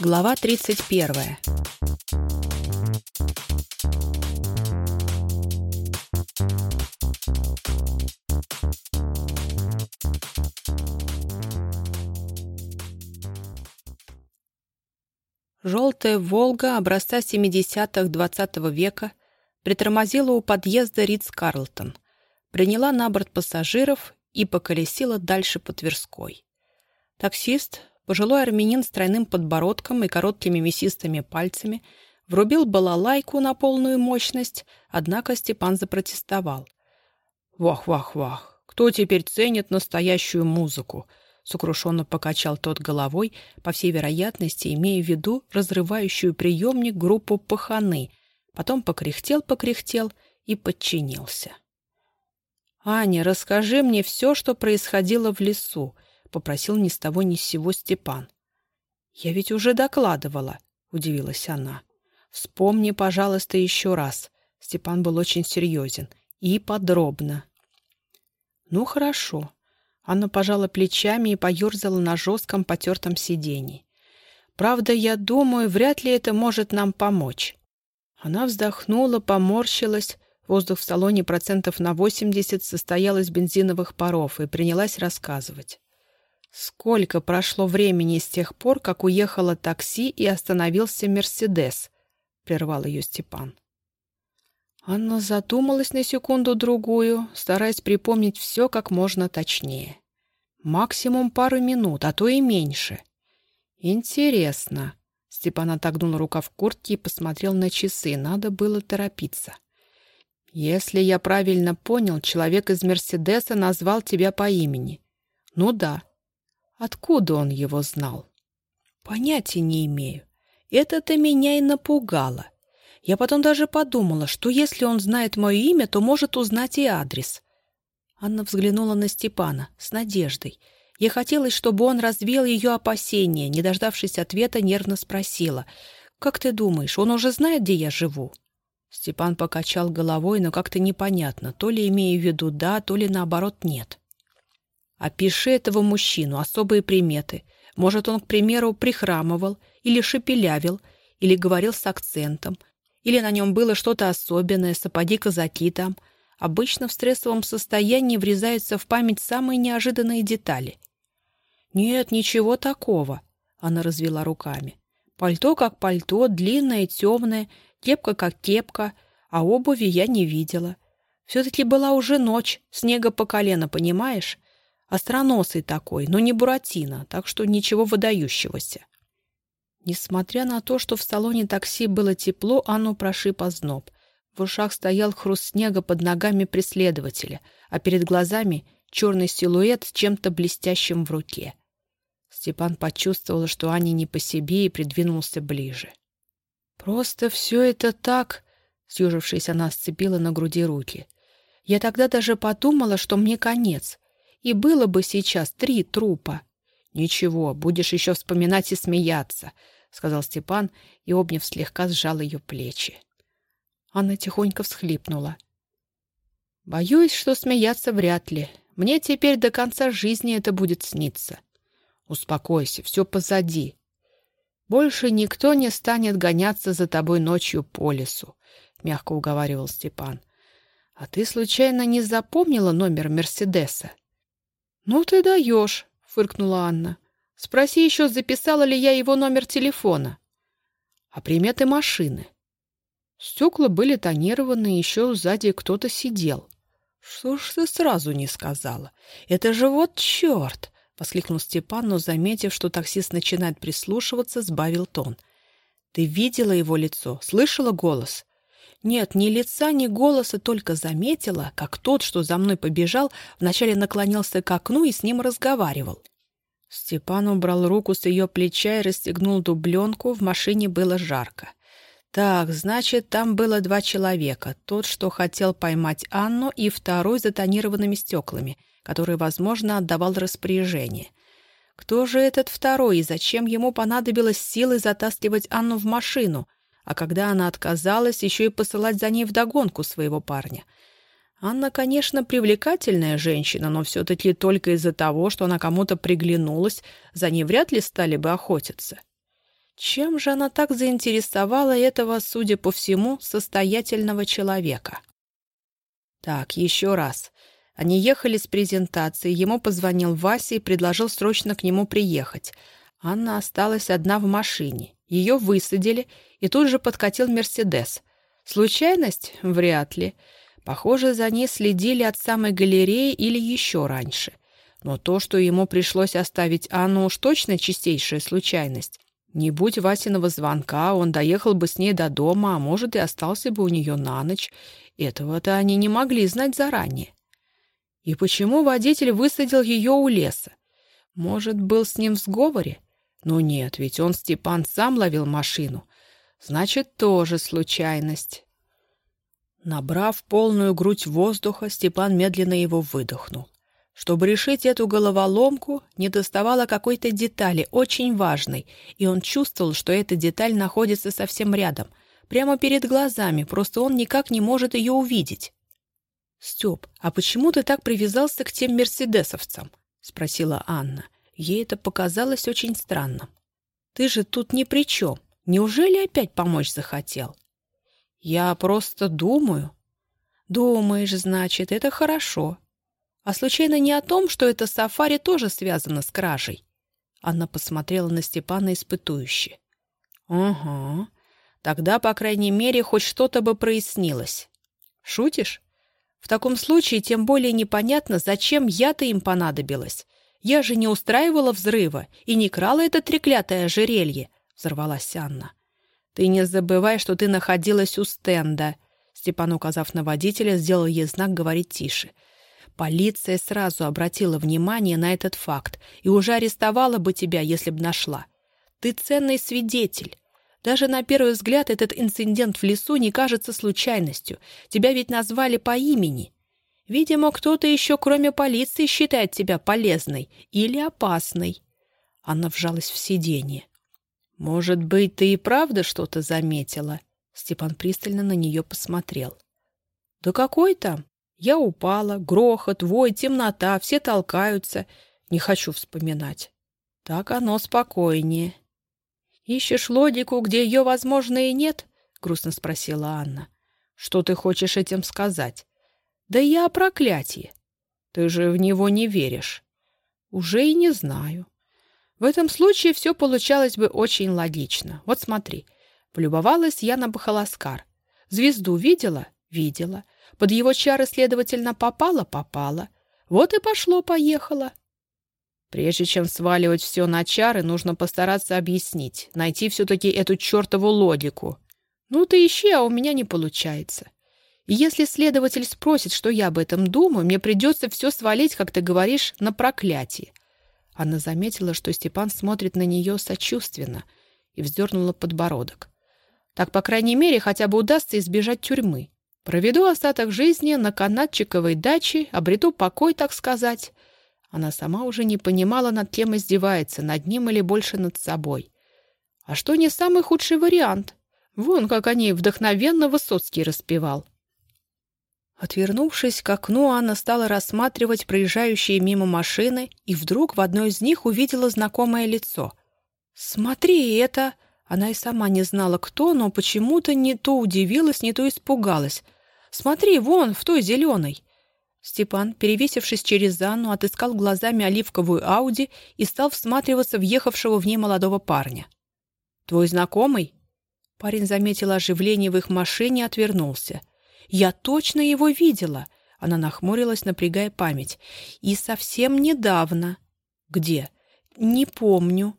Глава 31. Желтая «Волга» образца 70-х 20 -го века притормозила у подъезда Ридс-Карлтон, приняла на борт пассажиров и поколесила дальше по Тверской. Таксист, пожилой армянин с тройным подбородком и короткими мясистыми пальцами, врубил балалайку на полную мощность, однако Степан запротестовал. «Вах-вах-вах! Кто теперь ценит настоящую музыку?» Сокрушенно покачал тот головой, по всей вероятности, имея в виду разрывающую приемник группу паханы, потом покряхтел-покряхтел и подчинился. «Аня, расскажи мне все, что происходило в лесу», — попросил ни с того ни с сего Степан. «Я ведь уже докладывала», — удивилась она. «Вспомни, пожалуйста, еще раз». Степан был очень серьезен. «И подробно». «Ну, хорошо». Анна пожала плечами и поерзала на жестком потертом сиденье. «Правда, я думаю, вряд ли это может нам помочь». Она вздохнула, поморщилась. Воздух в салоне процентов на 80 состоял из бензиновых паров и принялась рассказывать. Сколько прошло времени с тех пор, как уехало такси и остановился «Мерседес», — прервал ее Степан. Анна задумалась на секунду-другую, стараясь припомнить все как можно точнее. Максимум пару минут, а то и меньше. Интересно. Степан отогнул рукав куртки и посмотрел на часы. Надо было торопиться. Если я правильно понял, человек из «Мерседеса» назвал тебя по имени. Ну да. Откуда он его знал? Понятия не имею. Это-то меня и напугало. Я потом даже подумала, что если он знает мое имя, то может узнать и адрес. Анна взглянула на Степана с надеждой. Ей хотелось, чтобы он развеял ее опасения, не дождавшись ответа, нервно спросила. «Как ты думаешь, он уже знает, где я живу?» Степан покачал головой, но как-то непонятно, то ли имея в виду «да», то ли наоборот «нет». «Опиши этого мужчину, особые приметы. Может, он, к примеру, прихрамывал или шепелявил, или говорил с акцентом, или на нем было что-то особенное, сапоги-казаки там. Обычно в стрессовом состоянии врезаются в память самые неожиданные детали. «Нет, ничего такого», — она развела руками. «Пальто как пальто, длинное, темное, кепка как кепка, а обуви я не видела. Все-таки была уже ночь, снега по колено, понимаешь? Остроносый такой, но не Буратино, так что ничего выдающегося». Несмотря на то, что в салоне такси было тепло, оно прошиб озноб. В ушах стоял хруст снега под ногами преследователя, а перед глазами черный силуэт с чем-то блестящим в руке. Степан почувствовал, что Аня не по себе, и придвинулся ближе. «Просто все это так...» — съежившись, она сцепила на груди руки. «Я тогда даже подумала, что мне конец. И было бы сейчас три трупа». «Ничего, будешь еще вспоминать и смеяться», — сказал Степан и, обняв, слегка сжал ее плечи. Анна тихонько всхлипнула. «Боюсь, что смеяться вряд ли. Мне теперь до конца жизни это будет сниться. Успокойся, все позади. Больше никто не станет гоняться за тобой ночью по лесу», — мягко уговаривал Степан. «А ты случайно не запомнила номер Мерседеса?» «Ну ты даешь», — фыркнула Анна. Спроси еще, записала ли я его номер телефона. А приметы машины. Стекла были тонированы, еще сзади кто-то сидел. Что ж ты сразу не сказала? Это же вот черт! — воскликнул Степан, но, заметив, что таксист начинает прислушиваться, сбавил тон. «Ты видела его лицо? Слышала голос?» «Нет, ни лица, ни голоса, только заметила, как тот, что за мной побежал, вначале наклонился к окну и с ним разговаривал. Степан убрал руку с ее плеча и расстегнул дубленку. В машине было жарко. Так, значит, там было два человека. Тот, что хотел поймать Анну, и второй за тонированными стеклами, который, возможно, отдавал распоряжение. Кто же этот второй и зачем ему понадобилось силой затаскивать Анну в машину, а когда она отказалась, еще и посылать за ней вдогонку своего парня — Анна, конечно, привлекательная женщина, но все-таки только из-за того, что она кому-то приглянулась, за ней вряд ли стали бы охотиться. Чем же она так заинтересовала этого, судя по всему, состоятельного человека? Так, еще раз. Они ехали с презентацией, ему позвонил Вася и предложил срочно к нему приехать. Анна осталась одна в машине. Ее высадили, и тут же подкатил «Мерседес». Случайность? Вряд ли. Похоже, за ней следили от самой галереи или еще раньше. Но то, что ему пришлось оставить Анну, уж точно чистейшая случайность. Не будь Васиного звонка, он доехал бы с ней до дома, а может и остался бы у нее на ночь. Этого-то они не могли знать заранее. И почему водитель высадил ее у леса? Может, был с ним в сговоре? Ну нет, ведь он, Степан, сам ловил машину. Значит, тоже случайность. Набрав полную грудь воздуха, Степан медленно его выдохнул. Чтобы решить эту головоломку, не доставало какой-то детали, очень важной, и он чувствовал, что эта деталь находится совсем рядом, прямо перед глазами, просто он никак не может ее увидеть. «Степ, а почему ты так привязался к тем мерседесовцам?» — спросила Анна. Ей это показалось очень странным. «Ты же тут ни при чем. Неужели опять помочь захотел?» «Я просто думаю». «Думаешь, значит, это хорошо. А случайно не о том, что это сафари тоже связано с кражей?» Анна посмотрела на Степана испытующе. «Ага. Тогда, по крайней мере, хоть что-то бы прояснилось. Шутишь? В таком случае тем более непонятно, зачем я-то им понадобилась. Я же не устраивала взрыва и не крала это треклятое ожерелье, — взорвалась Анна. Ты не забывай, что ты находилась у стенда. Степан, указав на водителя, сделал ей знак говорить тише. Полиция сразу обратила внимание на этот факт и уже арестовала бы тебя, если б нашла. Ты ценный свидетель. Даже на первый взгляд этот инцидент в лесу не кажется случайностью. Тебя ведь назвали по имени. Видимо, кто-то еще, кроме полиции, считает тебя полезной или опасной. Она вжалась в сиденье. «Может быть, ты и правда что-то заметила?» Степан пристально на нее посмотрел. «Да какой там? Я упала, грохот, вой, темнота, все толкаются. Не хочу вспоминать. Так оно спокойнее». «Ищешь логику, где ее, возможно, и нет?» — грустно спросила Анна. «Что ты хочешь этим сказать?» «Да я о проклятии. Ты же в него не веришь». «Уже и не знаю». В этом случае все получалось бы очень логично. Вот смотри. Полюбовалась я на Бахаласкар. Звезду видела? Видела. Под его чары, следовательно, попала? Попала. Вот и пошло-поехало. Прежде чем сваливать все на чары, нужно постараться объяснить, найти все-таки эту чертову логику. Ну ты ищи, а у меня не получается. Если следователь спросит, что я об этом думаю, мне придется все свалить, как ты говоришь, на проклятие. Она заметила, что Степан смотрит на нее сочувственно и вздернула подбородок. Так, по крайней мере, хотя бы удастся избежать тюрьмы. Проведу остаток жизни на канатчиковой даче, обрету покой, так сказать. Она сама уже не понимала, над кем издевается, над ним или больше над собой. А что не самый худший вариант? Вон, как они вдохновенно Высоцкий распевал. Отвернувшись к окну, Анна стала рассматривать проезжающие мимо машины и вдруг в одной из них увидела знакомое лицо. «Смотри, это...» Она и сама не знала, кто, но почему-то не то удивилась, не то испугалась. «Смотри, вон, в той зеленой!» Степан, перевесившись через Анну, отыскал глазами оливковую Ауди и стал всматриваться в ехавшего в ней молодого парня. «Твой знакомый?» Парень заметил оживление в их машине и отвернулся. «Я точно его видела!» Она нахмурилась, напрягая память. «И совсем недавно». «Где?» «Не помню».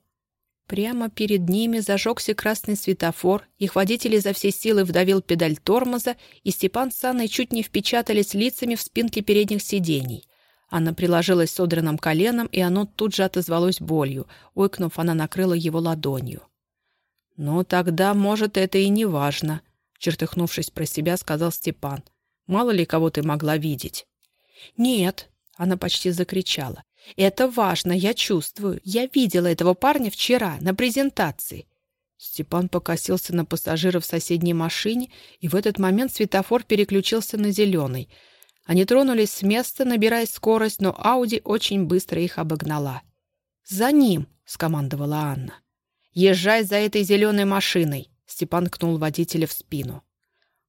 Прямо перед ними зажегся красный светофор, их водитель изо всей силы вдавил педаль тормоза, и Степан с Анной чуть не впечатались лицами в спинки передних сидений. Анна приложилась содранным коленом, и оно тут же отозвалось болью. Ойкнув, она накрыла его ладонью. «Ну, тогда, может, это и не важно», — чертыхнувшись про себя, сказал Степан. «Мало ли кого ты могла видеть». «Нет», — она почти закричала. Это важно, я чувствую. Я видела этого парня вчера на презентации. Степан покосился на пассажира в соседней машине, и в этот момент светофор переключился на зеленый. Они тронулись с места, набирая скорость, но Ауди очень быстро их обогнала. «За ним!» — скомандовала Анна. Езжай за этой зеленой машиной!» Степан кнул водителя в спину.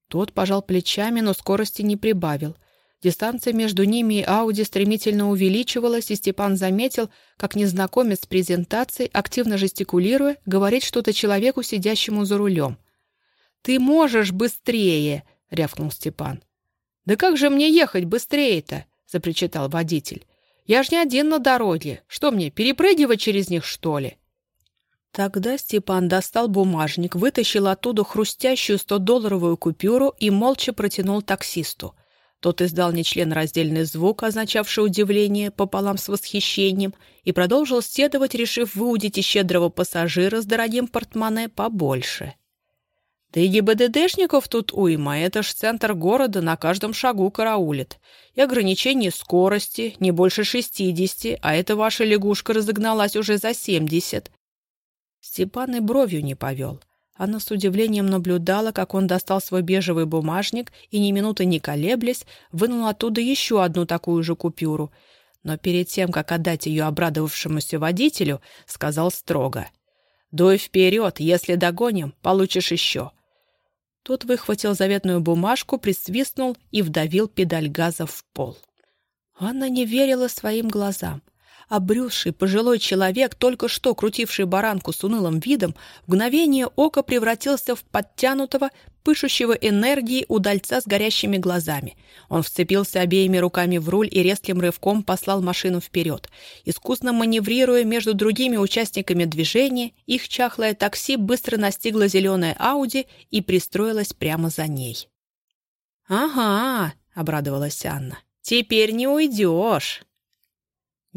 Тот пожал плечами, но скорости не прибавил. Дистанция между ними и Ауди стремительно увеличивалась, и Степан заметил, как незнакомец с презентацией, активно жестикулируя, говорит что-то человеку, сидящему за рулем. «Ты можешь быстрее!» — рявкнул Степан. «Да как же мне ехать быстрее-то?» — запричитал водитель. «Я ж не один на дороге. Что мне, перепрыгивать через них, что ли?» Тогда Степан достал бумажник, вытащил оттуда хрустящую 100-долларовую купюру и молча протянул таксисту. Тот издал нечленораздельный звук, означавший удивление пополам с восхищением, и продолжил следовать, решив выудить из щедрого пассажира с дорогим портмоне побольше. Да и ГИБДДшников тут уйма, это ж центр города на каждом шагу караулит. И ограничение скорости не больше шестидесяти, а эта ваша лягушка разогналась уже за семьдесят. Степан и бровью не повел. Она с удивлением наблюдала, как он достал свой бежевый бумажник и, ни минуты не колеблясь, вынул оттуда еще одну такую же купюру. Но перед тем, как отдать ее обрадовавшемуся водителю, сказал строго. «Дуй вперед, если догоним, получишь еще». Тот выхватил заветную бумажку, присвистнул и вдавил педаль газа в пол. Анна не верила своим глазам. Обрюзший пожилой человек, только что крутивший баранку с унылым видом, в мгновение ока превратился в подтянутого, пышущего энергией удальца с горящими глазами. Он вцепился обеими руками в руль и резким рывком послал машину вперед. Искусно маневрируя между другими участниками движения, их чахлое такси быстро настигло зеленое Ауди и пристроилось прямо за ней. «Ага», — обрадовалась Анна, — «теперь не уйдешь».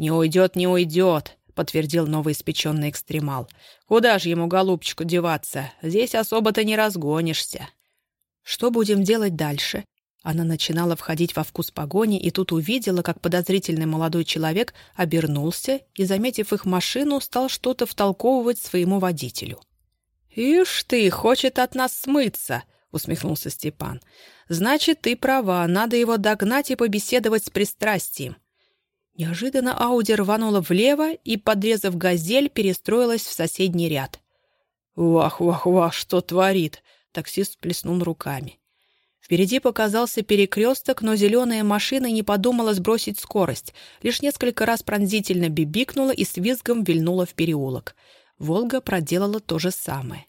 «Не уйдет, не уйдет», — подтвердил новоиспеченный экстремал. «Куда же ему, голубчику, деваться? Здесь особо-то не разгонишься». «Что будем делать дальше?» Она начинала входить во вкус погони и тут увидела, как подозрительный молодой человек обернулся и, заметив их машину, стал что-то втолковывать своему водителю. «Ишь ты, хочет от нас смыться!» — усмехнулся Степан. «Значит, ты права, надо его догнать и побеседовать с пристрастием. Неожиданно Ауди рванула влево и, подрезав газель, перестроилась в соседний ряд. «Вах-вах-вах, что творит!» — таксист плеснул руками. Впереди показался перекресток, но зеленая машина не подумала сбросить скорость, лишь несколько раз пронзительно бибикнула и с визгом вильнула в переулок. «Волга» проделала то же самое.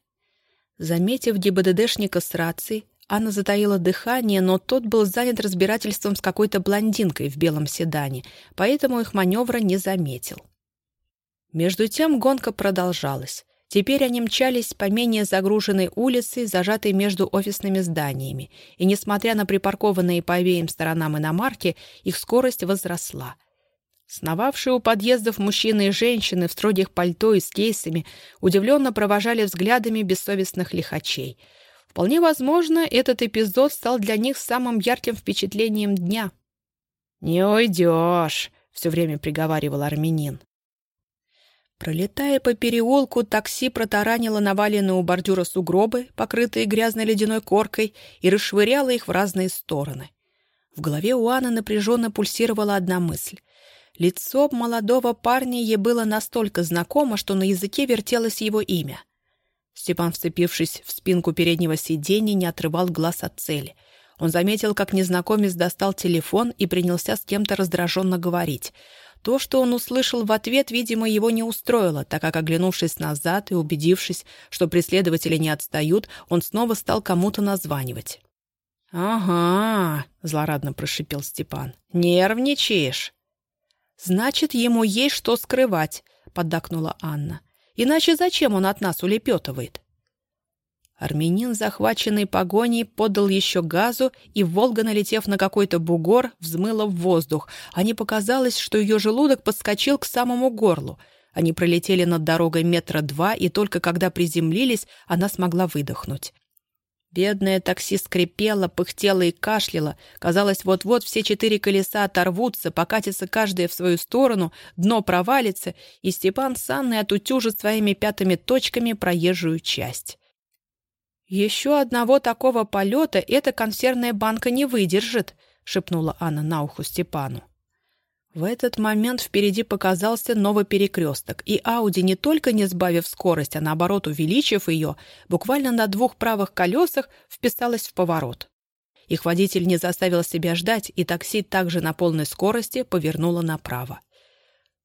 Заметив ГИБДДшника с рацией, Анна затаила дыхание, но тот был занят разбирательством с какой-то блондинкой в белом седане, поэтому их маневра не заметил. Между тем гонка продолжалась. Теперь они мчались по менее загруженной улице, зажатой между офисными зданиями, и, несмотря на припаркованные по обеим сторонам иномарки, их скорость возросла. Сновавшие у подъездов мужчины и женщины в строгих пальто и с кейсами удивленно провожали взглядами бессовестных лихачей — Вполне возможно, этот эпизод стал для них самым ярким впечатлением дня. «Не уйдешь», — все время приговаривал армянин. Пролетая по переулку, такси протаранило наваленные у бордюра сугробы, покрытые грязной ледяной коркой, и расшвыряло их в разные стороны. В голове у Анны напряженно пульсировала одна мысль. Лицо молодого парня ей было настолько знакомо, что на языке вертелось его имя. Степан, вцепившись в спинку переднего сиденья, не отрывал глаз от цели. Он заметил, как незнакомец достал телефон и принялся с кем-то раздраженно говорить. То, что он услышал в ответ, видимо, его не устроило, так как, оглянувшись назад и убедившись, что преследователи не отстают, он снова стал кому-то названивать. «Ага», — злорадно прошипел Степан, — «нервничаешь». «Значит, ему есть что скрывать», — поддакнула Анна. Иначе зачем он от нас улепетывает? Армянин, захваченный погоней, подал еще газу, и Волга, налетев на какой-то бугор, взмыла в воздух, а не показалось, что ее желудок подскочил к самому горлу. Они пролетели над дорогой метра два, и только когда приземлились, она смогла выдохнуть. Бедное такси скрипело, пыхтело и кашляло. Казалось, вот-вот все четыре колеса оторвутся, покатятся каждое в свою сторону, дно провалится, и Степан с Анной отутюжит своими пятыми точками проезжую часть. «Еще одного такого полета эта консервная банка не выдержит», — шепнула Анна на ухо Степану. В этот момент впереди показался новый перекресток, и Ауди, не только не сбавив скорость, а наоборот увеличив ее, буквально на двух правых колесах вписалась в поворот. Их водитель не заставил себя ждать, и такси также на полной скорости повернуло направо.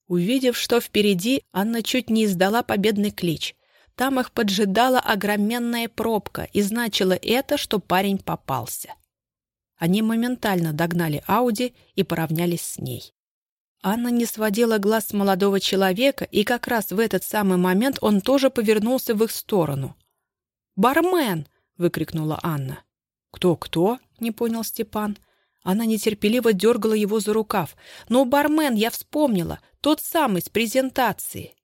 Увидев, что впереди, Анна чуть не издала победный клич. Там их поджидала огроменная пробка, и значило это, что парень попался. Они моментально догнали Ауди и поравнялись с ней. Анна не сводила глаз с молодого человека, и как раз в этот самый момент он тоже повернулся в их сторону. «Бармен!» — выкрикнула Анна. «Кто-кто?» — не понял Степан. Она нетерпеливо дергала его за рукав. «Ну, бармен, я вспомнила! Тот самый, с презентации!»